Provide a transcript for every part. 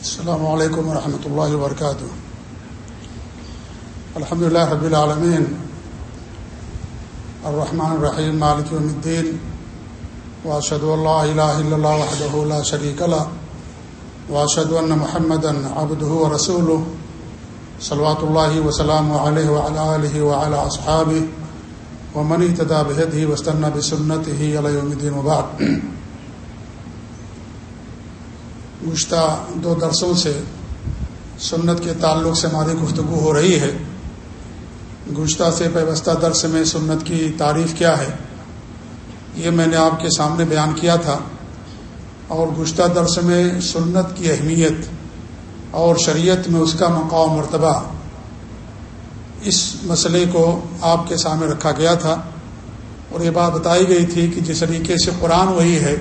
السلام علیکم ورحمۃ اللہ وبرکاتہ الحمد لله رب العالمین الرحمن الرحیم مالک یوم الدین واشهد ان لا اله الا الله وحده لا شريك له. واشهد ان محمدا عبده ورسوله. صلوات الله وسلامه عليه وعلى اله وعلى اصحابه ومن اهتدى بهديه واستنى بسنته الى يوم الدين وبعد. گزشتہ دو درسوں سے سنت کے تعلق سے ہماری گفتگو ہو رہی ہے۔ گزشتہ سے پیوستہ درس میں سنت کی تعریف کیا ہے؟ یہ میں نے آپ کے سامنے بیان کیا تھا۔ اور گزشتہ درس میں سنت کی اہمیت اور شریعت میں اس کا مقام مرتبہ اس مسئلے کو آپ کے سامنے رکھا گیا تھا۔ اور یہ بات بتائی گئی تھی کہ جس طریقے سے قرآن وہی ہے،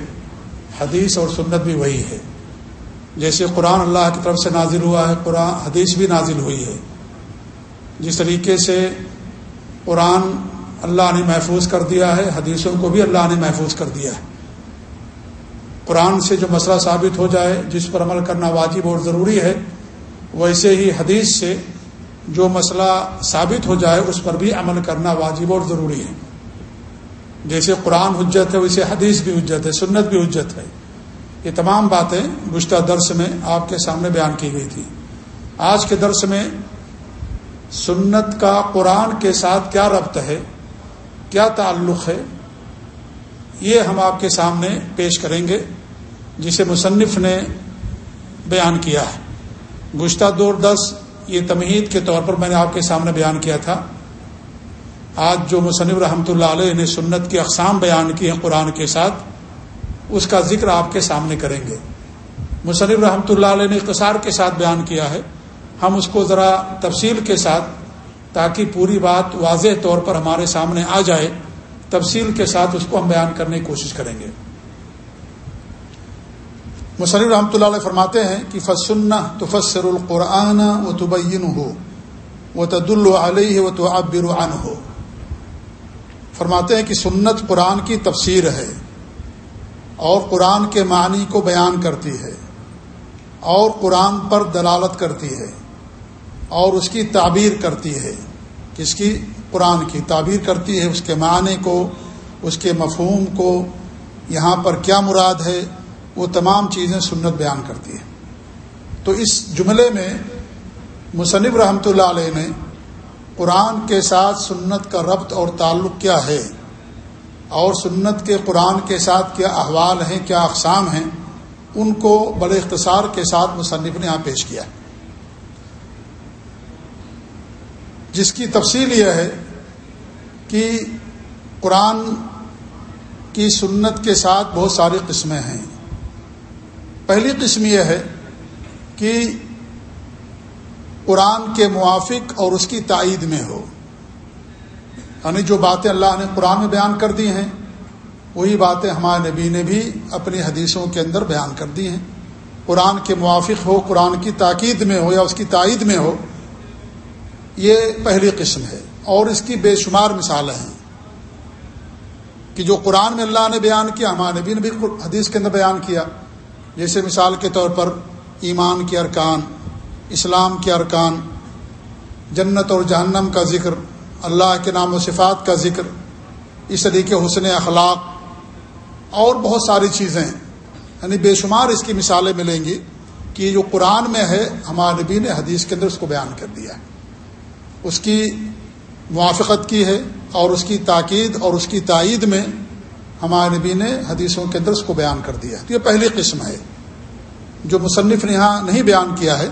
حدیث اور سنت بھی وہی ہے۔ جیسے قرآن اللہ کی طرف سے نازل ہوا ہے، قرآن، حدیث بھی نازل ہوئی ہے۔ جس طریقے سے قرآن اللہ نے محفوظ کر دیا ہے، حدیثوں کو بھی اللہ نے محفوظ کر دیا ہے۔ قرآن سے جو مسئلہ ثابت ہو جائے، جس پر عمل کرنا واجب اور ضروری ہے ویسے ہی حدیث سے جو مسئلہ ثابت ہو جائے، اس پر بھی عمل کرنا واجب اور ضروری ہے۔ جیسے قرآن حجت ہے، ویسے حدیث بھی حجت ہے، سنت بھی حجت ہے۔ یہ تمام باتیں گزشتہ درس میں آپ کے سامنے بیان کی گئی تھی۔ آج کے درس میں سنت کا قرآن کے ساتھ کیا ربط ہے؟ کیا تعلق ہے؟ یہ ہم آپ کے سامنے پیش کریں گے، جسے مصنف نے بیان کیا ہے۔ گزشتہ دور دس یہ تمہید کے طور پر میں نے آپ کے سامنے بیان کیا تھا۔ آج جو مصنف رحمۃ اللہ علیہ نے سنت کی اقسام بیان کی ہیں قرآن کے ساتھ اس کا ذکر آپ کے سامنے کریں گے۔ مصنف رحمۃ اللہ علیہ نے اختصار کے ساتھ بیان کیا ہے۔ ہم اس کو ذرا تفصیل کے ساتھ تاکہ پوری بات واضح طور پر ہمارے سامنے آ جائے، تفصیل کے ساتھ اس کو ہم بیان کرنے کی کوشش کریں گے۔ مصنف رحمۃ اللہ علیہ فرماتے ہیں کہ فسن تفسر القرآن و تبین ہو وہ تد علیہ و تو ابرعن ہو فرماتے ہیں کہ سنت قرآن کی تفسیر ہے۔ اور قرآن کے معنی کو بیان کرتی ہے اور قرآن پر دلالت کرتی ہے اور اس کی تعبیر کرتی ہے کس کی؟ قرآن کی تعبیر کرتی ہے اس کے معنی کو، اس کے مفہوم کو، یہاں پر کیا مراد ہے، وہ تمام چیزیں سنت بیان کرتی ہے۔ تو اس جملے میں مصنف رحمۃ اللہ علیہ نے قرآن کے ساتھ سنت کا ربط اور تعلق کیا ہے؟ اور سنت کے قرآن کے ساتھ کیا احوال ہیں، کیا اقسام ہیں، ان کو بڑے اختصار کے ساتھ مصنف نے یہاں پیش کیا جس کی تفصیل یہ ہے کہ قرآن کی سنت کے ساتھ بہت ساری قسمیں ہیں۔ پہلی قسم یہ ہے کہ قرآن کے موافق اور اس کی تائید میں ہو۔ یعنی جو باتیں اللہ نے قرآن میں بیان کر دی ہیں، وہی باتیں ہمارے نبی نے بھی اپنی حدیثوں کے اندر بیان کر دی ہیں۔ قرآن کے موافق ہو، قرآن کی تاکید میں ہو یا اس کی تائید میں ہو، یہ پہلی قسم ہے۔ اور اس کی بے شمار مثالیں ہیں کہ جو قرآن میں اللہ نے بیان کیا، ہمارے نبی نے بھی حدیث کے اندر بیان کیا۔ جیسے مثال کے طور پر ایمان کے ارکان، اسلام کے ارکان، جنت اور جہنم کا ذکر۔ اللہ کے نام و صفات کا ذکر، اس طریقے حسن اخلاق اور بہت ساری چیزیں یعنی بے شمار اس کی مثالیں ملیں گی کہ جو قرآن میں ہے، ہمارے نبی نے حدیث کے اندر اس کو بیان کر دیا ہے۔ اس کی موافقت کی ہے اور اس کی تاکید اور اس کی تائید میں ہمارے نبی نے حدیثوں کے اندر اس کو بیان کر دیا تو یہ پہلی قسم ہے۔ جو مصنف نے یہاں نہیں بیان کیا ہے،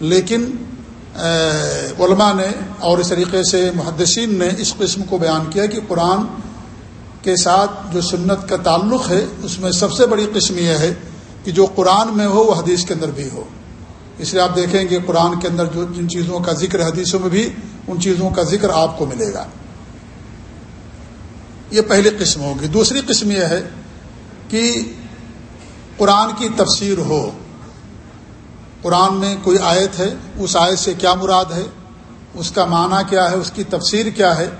لیکن علماء نے اور اس طریقے سے محدثین نے اس قسم کو بیان کیا کہ قرآن کے ساتھ جو سنت کا تعلق ہے، اس میں سب سے بڑی قسم یہ ہے کہ جو قرآن میں ہو، وہ حدیث کے اندر بھی ہو۔ اس لیے آپ دیکھیں گے قرآن کے اندر جو جن چیزوں کا ذکر حدیثوں میں بھی، ان چیزوں کا ذکر آپ کو ملے گا۔ یہ پہلی قسم ہوگی۔ دوسری قسم یہ ہے کہ قرآن کی تفسیر ہو۔ قرآن میں کوئی آیت ہے، اس آیت سے کیا مراد ہے؟ اس کا معنی کیا ہے؟ اس کی تفسیر کیا ہے؟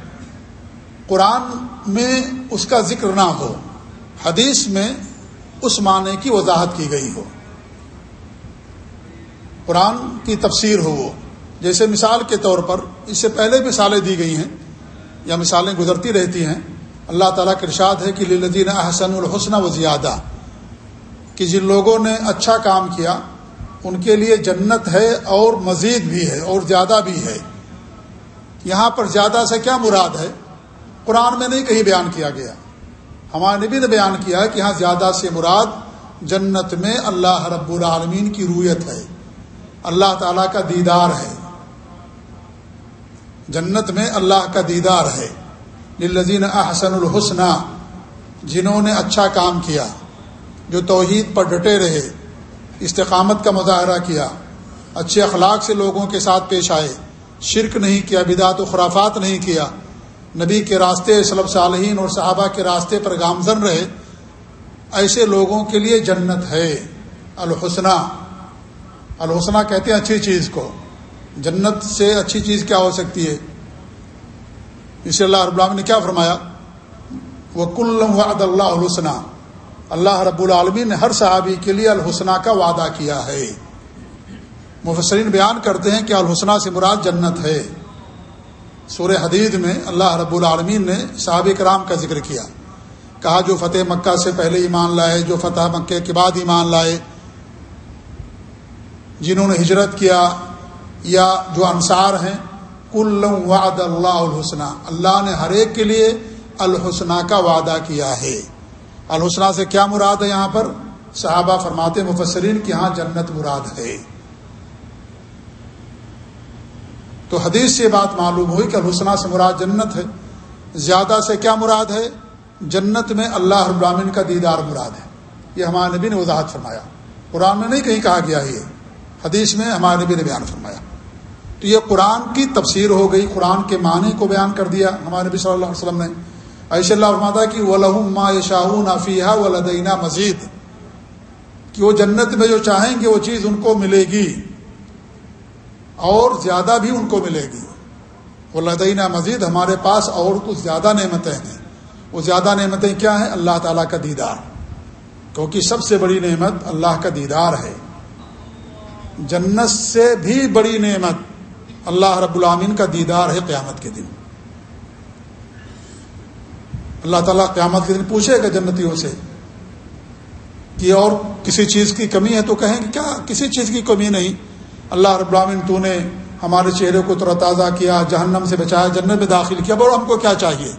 قرآن میں اس کا ذکر نہ ہو، حدیث میں اس معنی کی وضاحت کی گئی ہو۔ قرآن کی تفسیر ہو وہ۔ جیسے مثال کے طور پر، اس سے پہلے مثالیں دی گئی ہیں یا مثالیں گزرتی رہتی ہیں۔ اللہ تعالیٰ کا ارشاد ہے کہ للدین احسن الحسن و زیادہ کہ جن لوگوں نے اچھا کام کیا ان کے لیے جنت ہے اور مزید بھی ہے اور زیادہ بھی ہے۔ یہاں پر زیادہ سے کیا مراد ہے؟ قرآن میں نہیں کہیں بیان کیا گیا۔ ہمارے نبی نے بیان کیا ہے کہ یہاں زیادہ سے مراد جنت میں اللہ رب العالمین کی رویت ہے۔ اللہ تعالیٰ کا دیدار ہے۔ جنت میں اللہ کا دیدار ہے۔ للذین احسن الحسنہ جنہوں نے اچھا کام کیا، جو توحید پر ڈٹے رہے۔ استقامت کا مظاہرہ کیا۔ اچھے اخلاق سے لوگوں کے ساتھ پیش آئے۔ شرک نہیں کیا، بدعت و خرافات نہیں کیا۔ نبی کے راستے صلب صالحین اور صحابہ کے راستے پر گامزن رہے۔ ایسے لوگوں کے لیے جنت ہے۔ الحسنہ۔ الحسنہ کہتے ہیں اچھی چیز کو۔ جنت سے اچھی چیز کیا ہو سکتی ہے؟ اسے اللہ رب العالمین نے کیا فرمایا؟ وہ کل وعد اللہ الحسنہ اللہ رب العالمین نے ہر صحابی کے لیے الحسنہ کا وعدہ کیا ہے۔ مفسرین بیان کرتے ہیں کہ الحسنہ سے مراد جنت ہے۔ سورہ حدید میں اللہ رب العالمین نے صحاب کرام کا ذکر کیا۔ کہا، جو فتح مکہ سے پہلے ایمان لائے، جو فتح مکہ کے بعد ایمان لائے، جنہوں نے ہجرت کیا یا جو انصار ہیں، کل وعد اللہ الحسنہ۔ اللہ نے ہر ایک کے لیے الحسنہ کا وعدہ کیا ہے۔ الحسنہ سے کیا مراد ہے یہاں پر؟ صحابہ فرماتے مفسرین کی ہاں جنت مراد ہے۔ تو حدیث سے بات معلوم ہوئی کہ الحسنہ سے مراد جنت ہے۔ زیادہ سے کیا مراد ہے؟ جنت میں اللہ ابراہین کا دیدار مراد ہے۔ یہ ہمارے نبی نے وضاحت فرمایا۔ قرآن میں نہیں کہیں کہا گیا یہ۔ حدیث میں ہمارے نبی نے بیان فرمایا۔ تو یہ قرآن کی تفسیر ہو گئی، قرآن کے معنی کو بیان کر دیا۔ ہمارے نبی صلی اللہ علیہ وسلم نے عیش اللہ فرماتا کہ ما شاہون افیہ و مزید کہ وہ جنت میں جو چاہیں گے وہ چیز ان کو ملے گی۔ اور زیادہ بھی ان کو ملے گی۔ وہ مزید ہمارے پاس اور کچھ زیادہ نعمتیں ہیں۔ وہ زیادہ نعمتیں کیا ہیں؟ اللہ تعالیٰ کا دیدار۔ کیونکہ سب سے بڑی نعمت اللہ کا دیدار ہے۔ جنت سے بھی بڑی نعمت اللہ رب العامین کا دیدار ہے قیامت کے دن۔ اللہ تعالیٰ قیامت کے دن پوچھے گا جنتیوں سے کہ اور کسی چیز کی کمی ہے تو کہیں کہ کیا کسی چیز کی کمی نہیں؟ اللہ رب العامین تو نے ہمارے چہرے کو تر تازہ کیا، جہنم سے بچایا، جنت میں داخل کیا بڑا ہم کو کیا چاہیے؟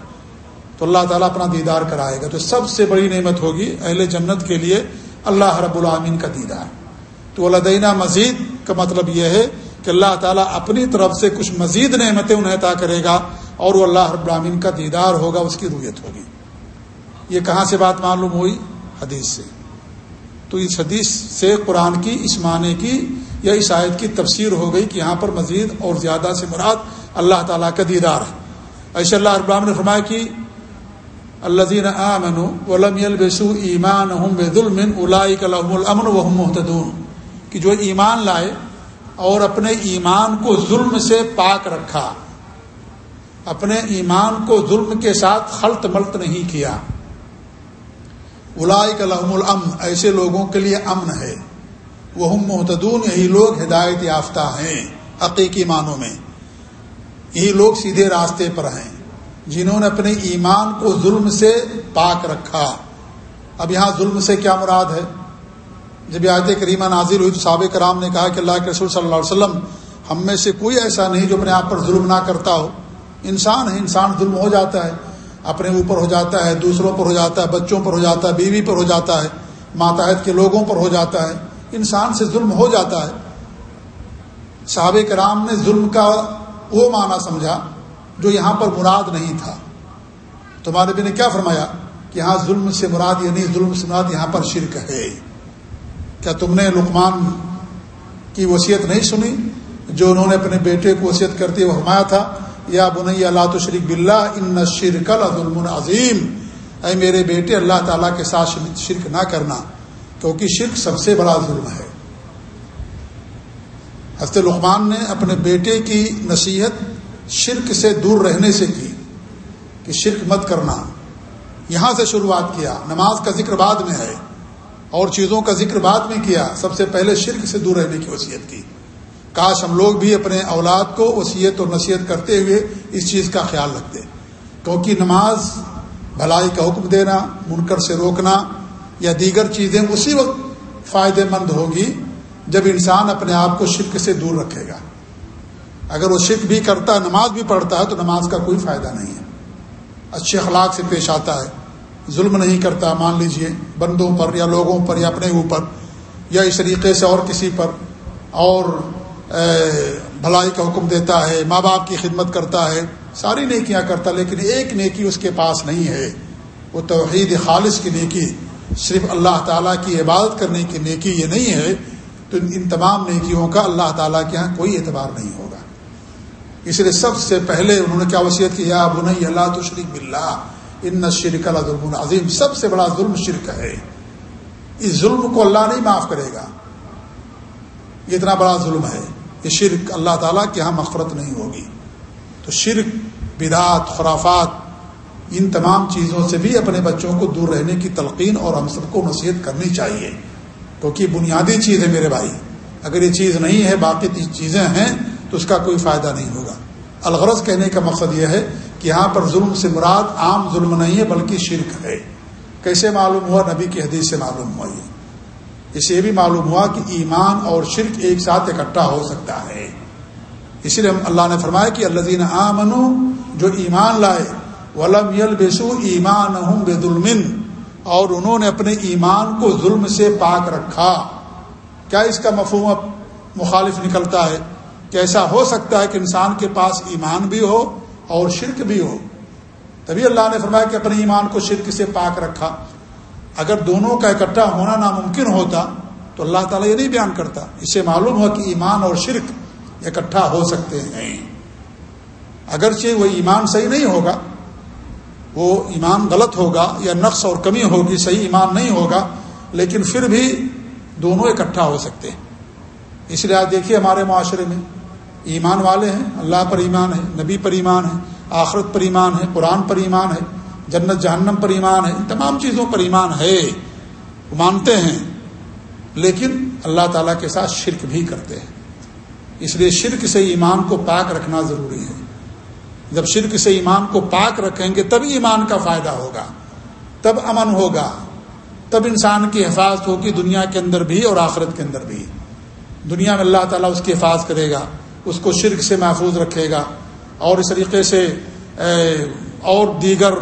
تو اللہ تعالیٰ اپنا دیدار کرائے گا۔ تو سب سے بڑی نعمت ہوگی اہل جنت کے لیے اللہ رب العامین کا دیدار۔ تو اللہ مزید کا مطلب یہ ہے کہ اللہ تعالیٰ اپنی طرف سے کچھ مزید نعمتیں انہیں عطا کرے گا۔ اور وہ اللہ رب العامین کا دیدار ہوگا، اس کی رویت ہوگی۔ یہ کہاں سے بات معلوم ہوئی؟ حدیث سے۔ تو اس حدیث سے قرآن کی اس معنی کی یا اس آیت کی تفسیر ہو گئی کہ یہاں پر مزید اور زیادہ سے مراد اللہ تعالیٰ کا دیدار ہے۔ ایسے اللہ رب العالمین نے فرمایا کہ اللہ دین امن ولم البسو ایمان بے ظلم الامن و محتدون کہ جو ایمان لائے اور اپنے ایمان کو ظلم سے پاک رکھا۔ اپنے ایمان کو ظلم کے ساتھ خلط ملط نہیں کیا۔ الاک الحم الامن، ایسے لوگوں کے لیے امن ہے۔ وہ محتدون یہی لوگ ہدایت یافتہ ہیں حقیقی معنوں میں۔ یہی لوگ سیدھے راستے پر ہیں جنہوں نے اپنے ایمان کو ظلم سے پاک رکھا۔ اب یہاں ظلم سے کیا مراد ہے؟ جب آیت کریمہ نازل ہوئی تو سابق کرام نے کہا کہ اللہ کے رسول صلی اللہ علیہ وسلم، ہم میں سے کوئی ایسا نہیں جو اپنے آپ پر ظلم نہ کرتا ہو۔ انسان ہے، انسان ظلم ہو جاتا ہے، اپنے اوپر ہو جاتا ہے، دوسروں پر ہو جاتا ہے، بچوں پر ہو جاتا ہے، بیوی پر ہو جاتا ہے، ماتحت کے لوگوں پر ہو جاتا ہے، انسان سے ظلم ہو جاتا ہے۔ صحابہ کرام نے ظلم کا وہ معنی سمجھا جو یہاں پر مراد نہیں تھا۔ تمہارے بھی نے کیا فرمایا؟ کہ یہاں ظلم سے مراد یعنی ظلم سے مراد یہاں پر شرک ہے۔ کیا تم نے لقمان کی وصیت نہیں سنی؟ جو انہوں نے اپنے بیٹے کو وصیت کرتے ہوئے فرمایا تھا یا بنیا اللہ تو شریک بلّہ ان شرک ظلم عظیم۔ اے میرے بیٹے، اللہ تعالیٰ کے ساتھ شرک نہ کرنا، کیونکہ شرک سب سے بڑا ظلم ہے۔ حضرت لقمان نے اپنے بیٹے کی نصیحت شرک سے دور رہنے سے کی، کہ شرک مت کرنا۔ یہاں سے شروعات کیا، نماز کا ذکر بعد میں ہے، اور چیزوں کا ذکر بعد میں کیا، سب سے پہلے شرک سے دور رہنے کی وصیت کی۔ کاش ہم لوگ بھی اپنے اولاد کو وصیت اور نصیحت کرتے ہوئے اس چیز کا خیال رکھتے۔ کیونکہ نماز بھلائی کا حکم دینا، منکر سے روکنا یا دیگر چیزیں اسی وقت فائدہ مند ہوگی جب انسان اپنے آپ کو شرک سے دور رکھے گا۔ اگر وہ شرک بھی کرتا ہے نماز بھی پڑھتا ہے تو نماز کا کوئی فائدہ نہیں ہے۔ اچھے اخلاق سے پیش آتا ہے۔ ظلم نہیں کرتا، مان لیجیے، بندوں پر یا لوگوں پر یا اپنے اوپر یا اس طریقے سے اور کسی پر۔ اور بھلائی کا حکم دیتا ہے، ماں باپ کی خدمت کرتا ہے، ساری نیکیاں کرتا لیکن ایک نیکی اس کے پاس نہیں ہے۔ وہ توحید خالص کی نیکی، صرف اللہ تعالیٰ کی عبادت کرنے کی نیکی یہ نہیں ہے۔ تو ان تمام نیکیوں کا اللہ تعالیٰ کے یہاں کوئی اعتبار نہیں ہوگا۔ اس لیے سب سے پہلے انہوں نے کیا وصیت کی؟ یا بنئی اللہ تشریق بلّہ ان شرک اللہ ظلم عظیم۔ سب سے بڑا ظلم شرک ہے۔ اس ظلم کو اللہ نہیں معاف کرے گا۔ یہ اتنا بڑا ظلم ہے یہ شرک اللہ تعالیٰ کے یہاں مغفرت نہیں ہوگی۔ تو شرک بدعت خرافات، ان تمام چیزوں سے بھی اپنے بچوں کو دور رہنے کی تلقین اور ہم سب کو نصیحت کرنی چاہیے۔ کیونکہ بنیادی چیز ہے میرے بھائی، اگر یہ چیز نہیں ہے، باقی چیزیں ہیں، تو اس کا کوئی فائدہ نہیں ہوگا۔ الغرض کہنے کا مقصد یہ ہے کہ یہاں پر ظلم سے مراد عام ظلم نہیں ہے، بلکہ شرک ہے۔ کیسے معلوم ہوا؟ نبی کی حدیث سے معلوم ہوا یہ۔ اسے بھی معلوم ہوا کہ ایمان اور شرک ایک ساتھ اکٹھا ہو سکتا ہے۔ اسی لیے اللہ نے فرمایا کہ اللہ دین جو ایمان لائے، ولم یل بسو ایمان بے اور انہوں نے اپنے ایمان کو ظلم سے پاک رکھا۔ کیا اس کا مفہوم مخالف نکلتا ہے؟ کہ ایسا ہو سکتا ہے کہ انسان کے پاس ایمان بھی ہو اور شرک بھی ہو۔ تبھی اللہ نے فرمایا کہ اپنے ایمان کو شرک سے پاک رکھا۔ اگر دونوں کا اکٹھا ہونا ناممکن ہوتا تو اللہ تعالیٰ یہ نہیں بیان کرتا۔ اس سے معلوم ہوا کہ ایمان اور شرک اکٹھا ہو سکتے ہیں۔ اگرچہ وہ ایمان صحیح نہیں ہوگا وہ ایمان غلط ہوگا یا نقص اور کمی ہوگی صحیح ایمان نہیں ہوگا لیکن پھر بھی دونوں اکٹھا ہو سکتے ہیں۔ اس لیے آج دیکھیے ہمارے معاشرے میں ایمان والے ہیں اللہ پر ایمان ہے نبی پر ایمان ہے آخرت پر ایمان ہے قرآن پر ایمان ہے جنت جہنم پر ایمان ہے، ان تمام چیزوں پر ایمان ہے، وہ مانتے ہیں، لیکن اللہ تعالیٰ کے ساتھ شرک بھی کرتے ہیں۔ اس لیے شرک سے ایمان کو پاک رکھنا ضروری ہے۔ جب شرک سے ایمان کو پاک رکھیں گے تب ایمان کا فائدہ ہوگا، تب امن ہوگا، تب انسان کی حفاظت ہوگی، دنیا کے اندر بھی اور آخرت کے اندر بھی۔ دنیا میں اللہ تعالیٰ اس کی حفاظت کرے گا، اس کو شرک سے محفوظ رکھے گا اور اس طریقے سے اور دیگر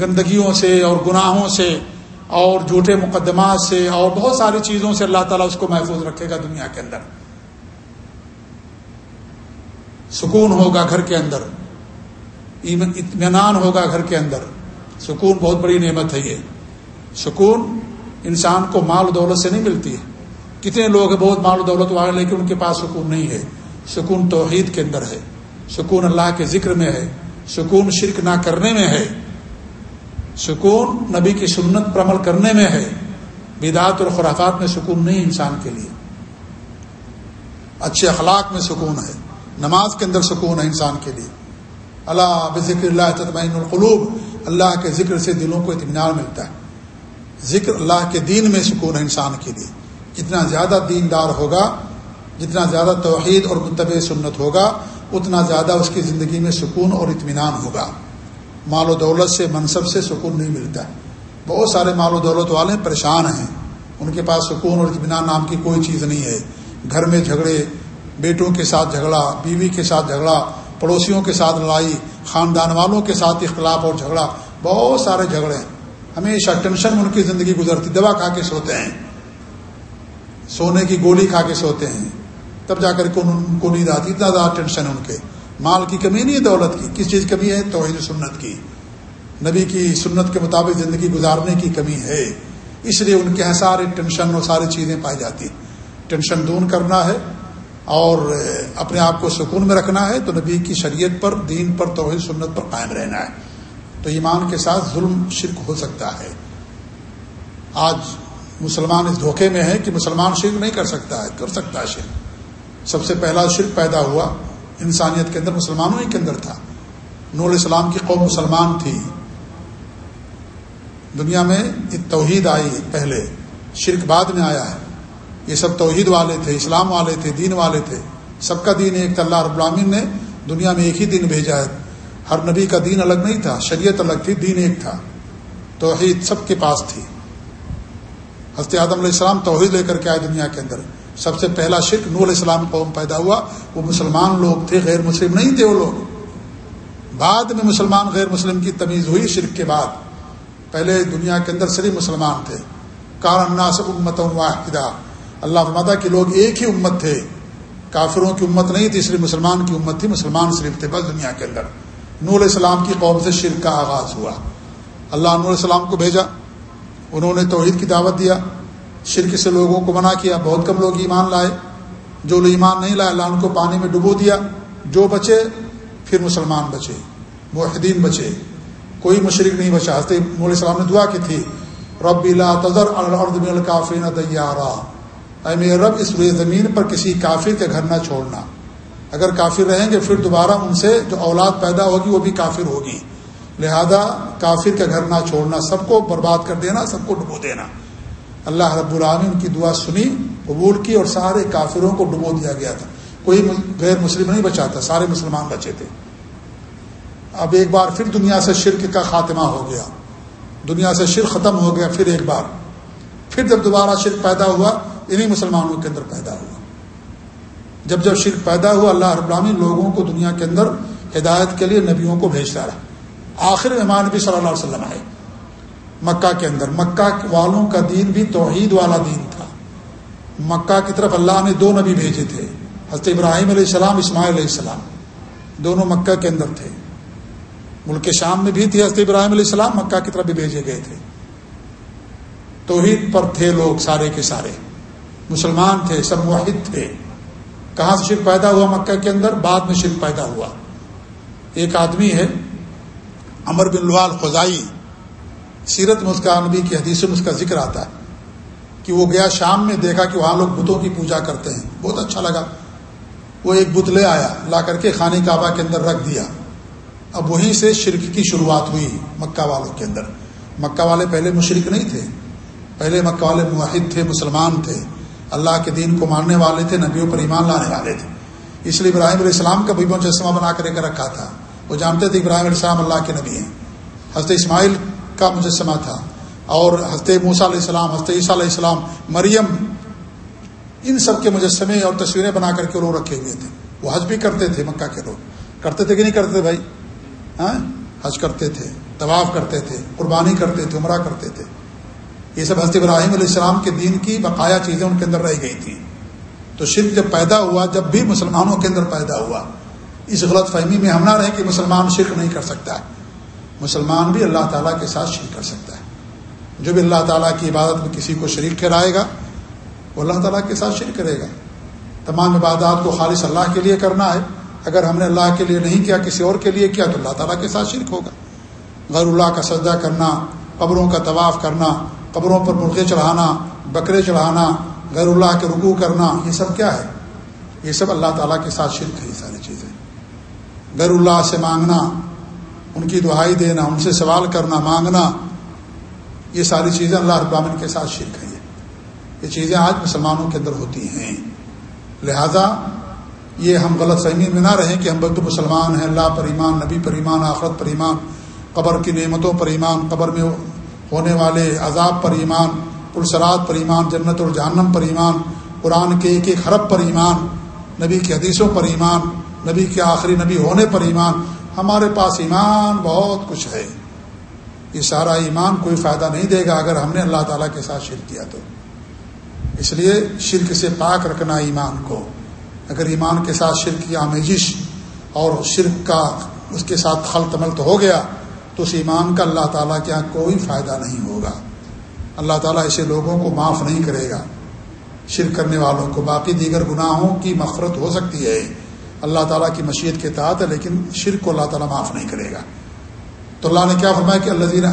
گندگیوں سے اور گناہوں سے اور جھوٹے مقدمات سے اور بہت ساری چیزوں سے اللہ تعالیٰ اس کو محفوظ رکھے گا دنیا کے اندر۔ سکون ہوگا گھر کے اندر۔ اطمینان ہوگا گھر کے اندر۔ سکون بہت بڑی نعمت ہے یہ۔ سکون انسان کو مال و دولت سے نہیں ملتی ہے۔ کتنے لوگ ہیں بہت مال و دولت والے لیکن ان کے پاس سکون نہیں ہے۔ سکون توحید کے اندر ہے۔ سکون اللہ کے ذکر میں ہے۔ سکون شرک نہ کرنے میں ہے، سکون نبی کی سنت پر عمل کرنے میں ہے بدعت اور خرافات میں سکون نہیں انسان کے لیے۔ اچھے اخلاق میں سکون ہے، نماز کے اندر سکون ہے انسان کے لیے۔ اللہ بذکر اللہ تطمئن القلوب، اللہ کے ذکر سے دلوں کو اطمینان ملتا ہے۔ ذکر اللہ کے دین میں سکون ہے انسان کے لیے۔ جتنا زیادہ دیندار ہوگا، جتنا زیادہ توحید اور متب سنت ہوگا اتنا زیادہ اس کی زندگی میں سکون اور اطمینان ہوگا۔ مال و دولت سے، منصب سے سکون نہیں ملتا۔ بہت سارے مال و دولت والے پریشان ہیں۔ ان کے پاس سکون اور اطمینان نام کی کوئی چیز نہیں ہے۔ گھر میں جھگڑے، بیٹوں کے ساتھ جھگڑا، بیوی کے ساتھ جھگڑا، پڑوسیوں کے ساتھ لڑائی، خاندان والوں کے ساتھ اختلاف اور جھگڑا، بہت سارے جھگڑے ہیں۔ ہمیشہ ٹینشن میں ان کی زندگی گزرتی، دوا کھا کے سوتے ہیں۔ سونے کی گولی کھا کے سوتے ہیں۔ تب جا کر ان کو نیند آتی۔ اتنا زیادہ ٹینشن ہے ان کے۔ مال کی کمی نہیں ہے، دولت کی۔ کس چیز کمی ہے؟ توحید سنت کی۔ نبی کی سنت کے مطابق زندگی گزارنے کی کمی ہے۔ اس لیے ان کے یہاں سارے ٹینشن اور ساری چیزیں پائی جاتی۔ ٹینشن دور کرنا ہے اور اپنے آپ کو سکون میں رکھنا ہے تو نبی کی شریعت پر، دین پر، توحید سنت پر قائم رہنا ہے۔ تو ایمان کے ساتھ ظلم شرک ہو سکتا ہے۔ آج مسلمان اس دھوکے میں ہے کہ مسلمان شرک نہیں کر سکتا ہے، کر سکتا ہے شرک۔ سب سے پہلا شرک پیدا ہوا انسانیت کے اندر، مسلمانوں ہی کے اندر تھا۔ نور اسلام کی قوم مسلمان تھی۔ دنیا میں توحید آئی پہلے، شرک بعد میں آیا ہے۔ یہ سب توحید والے تھے، اسلام والے تھے، دین والے تھے۔ سب کا دین ایک اللہ رب العالمین نے دنیا میں ایک ہی دین بھیجا ہے۔ ہر نبی کا دین الگ نہیں تھا، شریعت الگ تھی، دین ایک تھا۔ توحید سب کے پاس تھی۔ حضرت آدم علیہ السلام توحید لے کر کے آئے دنیا کے اندر۔ سب سے پہلا شرک نور علیہ السلام قوم پیدا ہوا، وہ مسلمان لوگ تھے، غیر مسلم نہیں تھے وہ لوگ۔ بعد میں مسلمان غیر مسلم کی تمیز ہوئی شرک کے بعد۔ پہلے دنیا کے اندر صرف مسلمان تھے۔ کار سب امت واحدہ۔ اللہ فرماتا کہ لوگ ایک ہی امت تھے۔ کافروں کی امت نہیں تھی، صرف مسلمان کی امت تھی، مسلمان صرف تھے بس دنیا کے اندر۔ نور علیہ السلام کی قوم سے شرک کا آغاز ہوا۔ اللہ نور علیہ السلام کو بھیجا۔ انہوں نے توحید کی دعوت دیا۔ شرک سے لوگوں کو منع کیا، بہت کم لوگ ایمان لائے، جو لوگ ایمان نہیں لائے، اللہ ان کو پانی میں ڈبو دیا، جو بچے پھر مسلمان بچے معاہدین بچے، کوئی مشرق نہیں بچا۔ حضرت علیہ السلام نے دعا کی تھی رب لا تذر الارض من الكافرین دیارا۔ اے میرے رب، اس روئے زمین پر کسی کافر کے گھر نہ چھوڑنا۔ اگر کافر رہیں گے، پھر دوبارہ ان سے جو اولاد پیدا ہوگی، وہ بھی کافر ہوگی۔ لہذا کافر کا گھر نہ چھوڑنا، سب کو برباد کر دینا، سب کو ڈبو دینا۔ اللہ رب العالمین کی دعا سنی، قبول کی اور سارے کافروں کو ڈبو دیا گیا تھا۔ کوئی غیر مسلم نہیں بچا تھا سارے مسلمان بچے تھے۔ اب ایک بار پھر دنیا سے شرک کا خاتمہ ہو گیا۔ دنیا سے شرک ختم ہو گیا پھر ایک بار۔ پھر جب دوبارہ شرک پیدا ہوا انہیں مسلمانوں کے اندر پیدا ہوا۔ جب جب شرک پیدا ہوا، اللہ رب العالمین لوگوں کو دنیا کے اندر ہدایت کے لیے نبیوں کو بھیجتا رہا۔ آخر مہمان نبی صلی اللہ علیہ وسلم آئے۔ مکہ کے اندر۔ مکہ والوں کا دین بھی توحید والا دین تھا۔ مکہ کی طرف اللہ نے دو نبی بھیجے تھے، حضرت ابراہیم علیہ السلام، اسماعیل علیہ السلام۔ دونوں مکہ کے اندر تھے۔ ملک شام میں بھی تھے، حضرت ابراہیم علیہ السلام مکہ کی طرف بھی بھیجے گئے تھے۔ توحید پر تھے لوگ سارے کے سارے۔ مسلمان تھے، سب واحد تھے۔ کہاں سے شرک پیدا ہوا مکہ کے اندر؟ بعد میں شرک پیدا ہوا۔ ایک آدمی ہے امر بن لوال خزائی۔ سیرت میں اس کا نبی کی حدیث میں اس کا ذکر آتا ہے کہ وہ گیا شام میں دیکھا کہ وہاں لوگ بتوں کی پوجا کرتے ہیں۔ بہت اچھا لگا۔ وہ ایک بت لے آیا، لا کر کے خانے کعبہ کے اندر رکھ دیا۔ اب وہیں سے شرک کی شروعات ہوئی مکہ والوں کے اندر۔ مکہ والے پہلے مشرق نہیں تھے۔ پہلے مکہ والے معاہد تھے، مسلمان تھے۔ اللہ کے دین کو ماننے والے تھے، نبیوں پر ایمان لانے والے تھے۔ اس لیے ابراہیم علیہ السلام کا بھی مجسمہ بنا کر رکھا تھا۔ وہ جانتے تھے ابراہیم علیہ السلام اللہ کے نبی ہیں۔ حضرت اسماعیل کا مجسمہ تھا۔ اور حضرت موسیٰ علیہ السلام، حضرت عیسیٰ علیہ السلام، مریم، ان سب کے مجسمے اور تصویریں بنا کر کے لوگ رکھے ہوئے تھے۔ وہ حج بھی کرتے تھے مکہ کے لوگ۔ کرتے تھے کہ نہیں کرتے بھائی؟ ہاں؟ حج کرتے تھے، طواف کرتے تھے، قربانی کرتے تھے، عمرہ کرتے تھے۔ یہ سب حضرت ابراہیم علیہ السلام کے دین کی بقایا چیزیں ان کے اندر رہ گئی تھیں۔ تو شرک جب پیدا ہوا، جب بھی مسلمانوں کے اندر پیدا ہوا، اس غلط فہمی میں ہم نہ رہیں کہ مسلمان شرک نہیں کر سکتا۔ ہے مسلمان بھی اللہ تعالیٰ کے ساتھ شرک کر سکتا ہے۔ جو بھی اللہ تعالیٰ کی عبادت میں کسی کو شریک ٹھہرائے گا، وہ اللہ تعالیٰ کے ساتھ شرک کرے گا۔ تمام عبادات کو خالص اللہ کے لیے کرنا ہے۔ اگر ہم نے اللہ کے لیے نہیں کیا، کسی اور کے لیے کیا، تو اللہ تعالیٰ کے ساتھ شرک ہوگا۔ غیر اللہ کا سجدہ کرنا، قبروں کا طواف کرنا، قبروں پر مرغے چڑھانا، بکرے چڑھانا، غیر اللہ کے رکوع کرنا، یہ سب کیا ہے؟ یہ سب اللہ تعالیٰ کے ساتھ شرک ہے یہ ساری چیزیں۔ غیر اللہ سے مانگنا ان کی دہائی دینا ان سے سوال کرنا مانگنا یہ ساری چیزیں اللہ ابامن کے ساتھ شرک ہیں یہ چیزیں آج مسلمانوں کے اندر ہوتی ہیں لہذا یہ ہم غلط فہمی میں نہ رہیں کہ ہم بدھ مسلمان ہیں اللہ پر ایمان نبی پر ایمان آخرت پر ایمان قبر کی نعمتوں پر ایمان قبر میں ہونے والے عذاب پر ایمان پرسرات پر ایمان جنت اور جہنم پر ایمان قرآن کے ایک ایک حرب پر ایمان نبی کی حدیثوں پر ایمان نبی کے آخری نبی ہونے پر ایمان ہمارے پاس ایمان بہت کچھ ہے۔ یہ سارا ایمان کوئی فائدہ نہیں دے گا اگر ہم نے اللہ تعالیٰ کے ساتھ شرک کیا تو۔ اس لیے شرک سے پاک رکھنا ایمان کو۔ اگر ایمان کے ساتھ شرک کی آمیزش اور شرک کا اس کے ساتھ خلط ملت ہو گیا، تو اس ایمان کا اللہ تعالیٰ کے یہاں کوئی فائدہ نہیں ہوگا۔ اللہ تعالیٰ ایسے لوگوں کو معاف نہیں کرے گا۔ شرک کرنے والوں کو باقی دیگر گناہوں کی مفرت ہو سکتی ہے۔ اللہ تعالیٰ کی مشیت کے تحت ہے، لیکن شرک کو اللہ تعالیٰ معاف نہیں کرے گا۔ تو اللہ نے کیا فرمایا کہ اللہ دین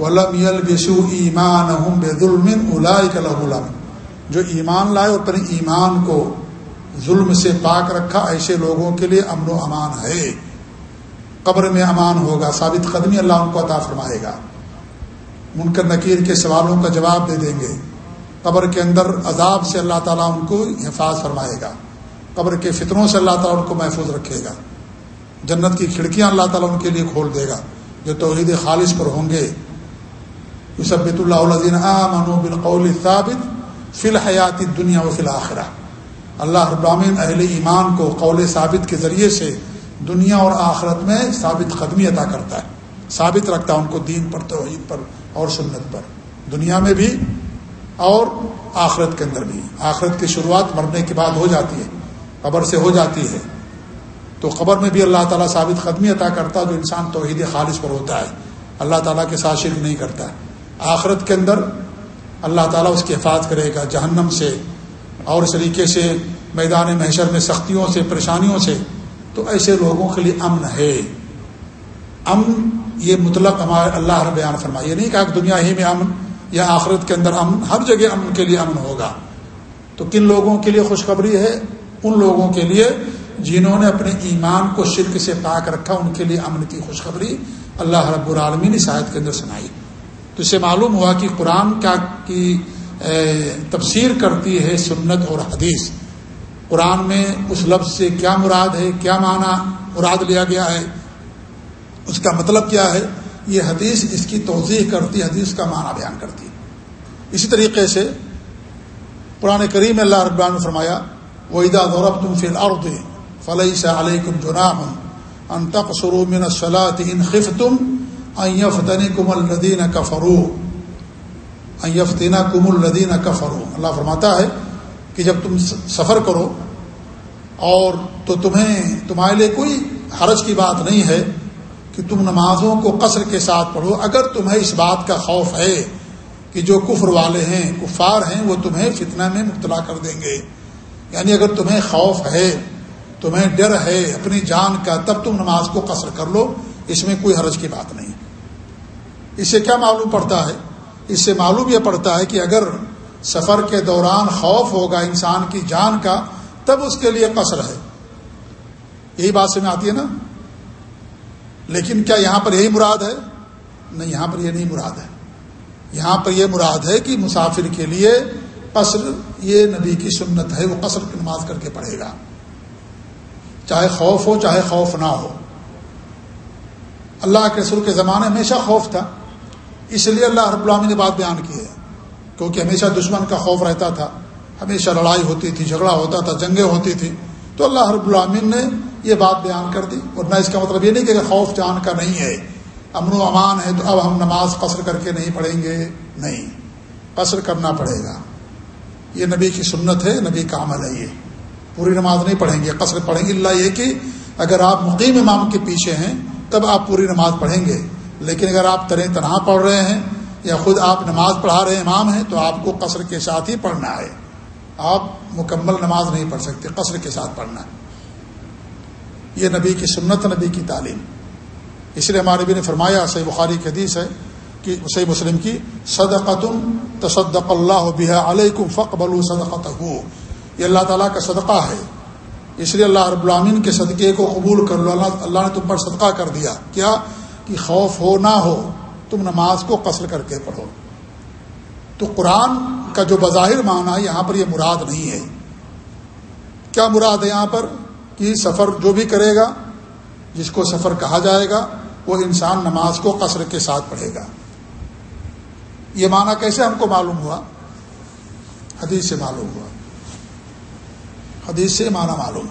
ولم بسو ایمان بے ظلم جو ایمان لائے اور اپنے ایمان کو ظلم سے پاک رکھا، ایسے لوگوں کے لیے امن و امان ہے۔ قبر میں امان ہوگا، ثابت قدمی اللہ ان کو عطا فرمائے گا۔ منکر نکیر کے سوالوں کا جواب دے دیں گے۔ قبر کے اندر عذاب سے اللہ تعالیٰ ان کو حفاظ فرمائے گا۔ قبر کے فطروں سے اللہ تعالیٰ ان کو محفوظ رکھے گا۔ جنت کی کھڑکیاں اللہ تعالیٰ ان کے لیے کھول دے گا۔ جو توحید خالص پر ہوں گے۔ یوسبت اللہ الدین عام بالقول ثابت فی الحیات دنیا و فی الآخرہ اللہ ابرامین اہل ایمان کو قول ثابت کے ذریعے سے دنیا اور آخرت میں ثابت قدمی عطا کرتا ہے۔ ثابت رکھتا ہے ان کو دین پر، توحید پر اور سنت پر۔ دنیا میں بھی اور آخرت کے اندر بھی۔ آخرت کی شروعات مرنے کے بعد ہو جاتی ہے۔ قبر سے ہو جاتی ہے۔ تو قبر میں بھی اللہ تعالیٰ ثابت قدمی عطا کرتا ہے جو انسان توحید خالص پر ہوتا ہے۔ اللہ تعالیٰ کے ساتھ شرک نہیں کرتا ہے۔ آخرت کے اندر اللہ تعالیٰ اس کی حفاظت کرے گا جہنم سے اور اس طریقے سے میدان محشر میں سختیوں سے، پریشانیوں سے۔ تو ایسے لوگوں کے لیے امن ہے۔ امن یہ مطلق ہمارے اللہ بیان فرمائے یہ نہیں کہا کہ دنیا ہی میں امن یا آخرت کے اندر امن، ہر جگہ امن کے لیے امن ہوگا۔ تو کن لوگوں کے لیے خوشخبری ہے؟ ان لوگوں کے لیے جنہوں نے اپنے ایمان کو شرک سے پاک رکھا، ان کے لیے امن کی خوشخبری اللہ رب العالمی نے کے اندر سنائی۔ تو اسے معلوم ہوا کہ قرآن کیا کی تفسیر کرتی ہے سنت اور حدیث۔ قرآن میں اس لفظ سے کیا مراد ہے، کیا معنی مراد لیا گیا ہے، اس کا مطلب کیا ہے، یہ حدیث اس کی توضیح کرتی، حدیث کا معنی بیان کرتی۔ اسی طریقے سے قرآن کریم اللہ ربان نے فرمایا وحیدہ غورب تم فی العرد فلئی سے علیکم جنام ان تق سرومن صلاۃ ان خف تم فتن کم الدین کفرو یفتینہ کم الدین اللہ فرماتا ہے کہ جب تم سفر کرو اور تو تمہیں تمہارے لیے کوئی حرج کی بات نہیں ہے کہ تم نمازوں کو قصر کے ساتھ پڑھو، اگر تمہیں اس بات کا خوف ہے کہ جو کفر والے ہیں، کفار ہیں، وہ تمہیں فتنہ میں مبتلا کر دیں گے۔ یعنی اگر تمہیں خوف ہے، تمہیں ڈر ہے اپنی جان کا، تب تم نماز کو قصر کر لو، اس میں کوئی حرج کی بات نہیں۔ اس سے کیا معلوم پڑتا ہے؟ اس سے معلوم یہ پڑتا ہے کہ اگر سفر کے دوران خوف ہوگا انسان کی جان کا، تب اس کے لیے قصر ہے۔ یہی بات سے میں آتی ہے نا؟ لیکن کیا یہاں پر یہی مراد ہے؟ نہیں، یہاں پر یہ نہیں مراد ہے۔ یہاں پر یہ مراد ہے کہ مسافر کے لیے قصر یہ نبی کی سنت ہے، وہ قصر کی نماز کر کے پڑھے گا۔ چاہے خوف ہو، چاہے خوف نہ ہو۔ اللہ کے رسول کے زمانے ہمیشہ خوف تھا۔ اس لیے اللہ رب العامی نے بات بیان کی ہے۔ کیونکہ ہمیشہ دشمن کا خوف رہتا تھا، ہمیشہ لڑائی ہوتی تھی، جھگڑا ہوتا تھا، جنگیں ہوتی تھیں۔ تو اللہ رب العامن نے یہ بات بیان کر دی۔ اور نہ اس کا مطلب یہ نہیں کہ خوف جان کا نہیں ہے۔ امن و امان ہے تو اب ہم نماز قصر کر کے نہیں پڑھیں گے۔ نہیں، قصر کرنا پڑے گا۔ یہ نبی کی سنت ہے، نبی کا عمل ہے یہ۔ پوری نماز نہیں پڑھیں گے، قصر پڑھیں گے۔ اللہ یہ کہ اگر آپ مقیم امام کے پیچھے ہیں، تب آپ پوری نماز پڑھیں گے۔ لیکن اگر آپ تریں تنہا پڑھ رہے ہیں یا خود آپ نماز پڑھا رہے امام ہیں، تو آپ کو قصر کے ساتھ ہی پڑھنا ہے۔ آپ مکمل نماز نہیں پڑھ سکتے، قصر کے ساتھ پڑھنا ہے۔ یہ نبی کی سنت، نبی کی تعلیم۔ اس لیے ہمارے بھی نے فرمایا، صحیح بخاری کی حدیث ہے کہ صحیح مسلم کی صدقتم تصدق اللہ بحا علیکم فقبل صدقت ہو یہ اللہ تعالیٰ کا صدقہ ہے۔ اس لیے اللہ رب العامین کے صدقے کو قبول کر لو۔ اللہ اللہ نے تم پر صدقہ کر دیا۔ کیا؟ کہ خوف ہو نہ ہو، تم نماز کو قصر کر کے پڑھو۔ تو قرآن کا جو بظاہر معنی ہے، یہاں پر یہ مراد نہیں ہے۔ کیا مراد ہے یہاں پر؟ کہ سفر جو بھی کرے گا، جس کو سفر کہا جائے گا، وہ انسان نماز کو قصر کے ساتھ پڑھے گا۔ یہ معنی کیسے ہم کو معلوم ہوا؟ حدیث سے معلوم ہوا۔ حدیث سے معنی معلوم۔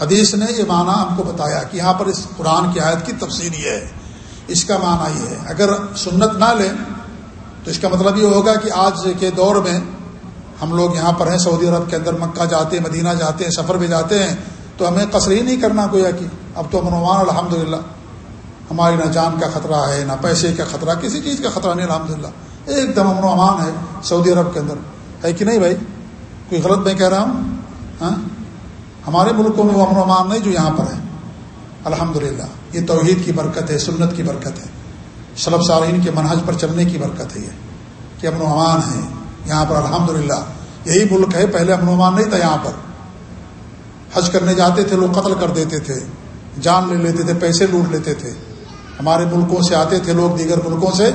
حدیث نے یہ معنی ہم کو بتایا کہ یہاں پر اس قرآن کی آیت کی تفصیل یہ ہے۔ اس کا معنی یہ ہے۔ اگر سنت نہ لیں تو اس کا مطلب یہ ہوگا کہ آج کے دور میں ہم لوگ یہاں پر ہیں، سعودی عرب کے اندر مکہ جاتے ہیں، مدینہ جاتے ہیں، سفر بھی جاتے ہیں، تو ہمیں قصر ہی نہیں کرنا گویا کہ اب تو منوان الحمد للہ ہماری نہ جان کا خطرہ ہے، نہ پیسے کا خطرہ، کسی چیز کا خطرہ نہیں الحمد للہ ایک دم امن و امان ہے سعودی عرب کے اندر۔ ہے کہ نہیں بھائی؟ کوئی غلط میں کہہ رہا ہوں؟ ہاں؟ ہمارے ملکوں میں وہ امن و امان نہیں جو یہاں پر ہے الحمد للہ یہ توحید کی برکت ہے، سنت کی برکت ہے۔ سلب صارین کے منہج پر چلنے کی برکت ہے یہ، کہ امن و امان ہے یہاں پر الحمد یہی ملک ہے، پہلے امن و امان نہیں تھا یہاں پر۔ حج کرنے جاتے تھے، لوگ قتل کر دیتے تھے، جان لے لیتے تھے، پیسے لوٹ لیتے تھے۔ ہمارے ملکوں سے آتے تھے لوگ، دیگر ملکوں سے